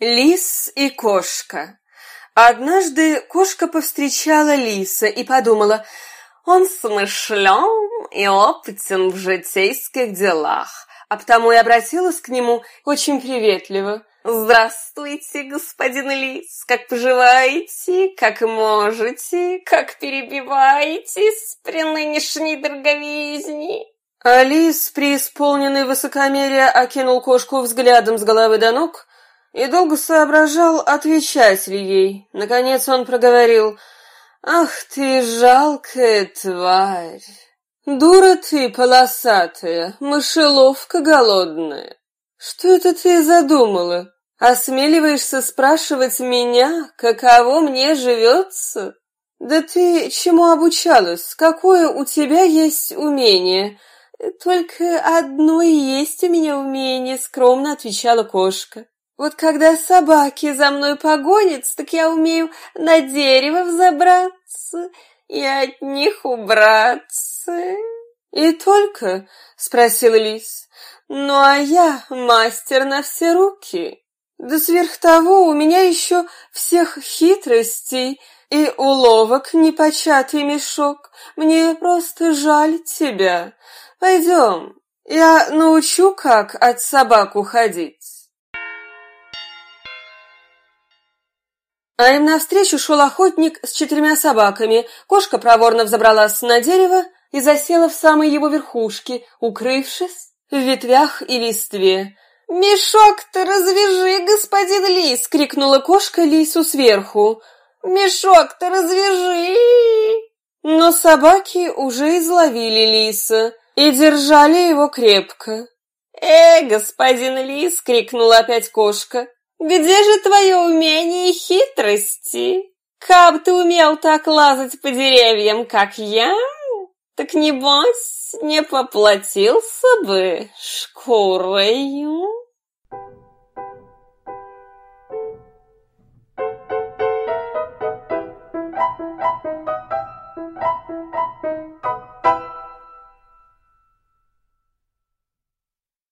Лис и кошка. Однажды кошка повстречала лиса и подумала, он смышлен и опытен в житейских делах, а потому и обратилась к нему очень приветливо. «Здравствуйте, господин лис, как поживаете, как можете, как перебиваетесь при нынешней дороговизне?» Алис, преисполненный высокомерия, окинул кошку взглядом с головы до ног и долго соображал, отвечать ли ей. Наконец он проговорил, «Ах ты, жалкая тварь! Дура ты полосатая, мышеловка голодная! Что это ты задумала? Осмеливаешься спрашивать меня, каково мне живется? Да ты чему обучалась? Какое у тебя есть умение?» «Только одно и есть у меня умение», — скромно отвечала кошка. Вот когда собаки за мной погонятся, так я умею на дерево взобраться и от них убраться. И только, спросил лис, ну а я мастер на все руки. Да сверх того у меня еще всех хитростей и уловок непочатый мешок. Мне просто жаль тебя. Пойдем, я научу, как от собак уходить. А им навстречу шел охотник с четырьмя собаками. Кошка проворно взобралась на дерево и засела в самой его верхушке, укрывшись в ветвях и листве. «Мешок-то развяжи, господин лис!» — крикнула кошка лису сверху. «Мешок-то развяжи!» Но собаки уже изловили лиса и держали его крепко. «Э, господин лис!» — крикнула опять кошка. Где же твое умение и хитрости? Каб ты умел так лазать по деревьям, как я, так небось не поплатился бы шкурою.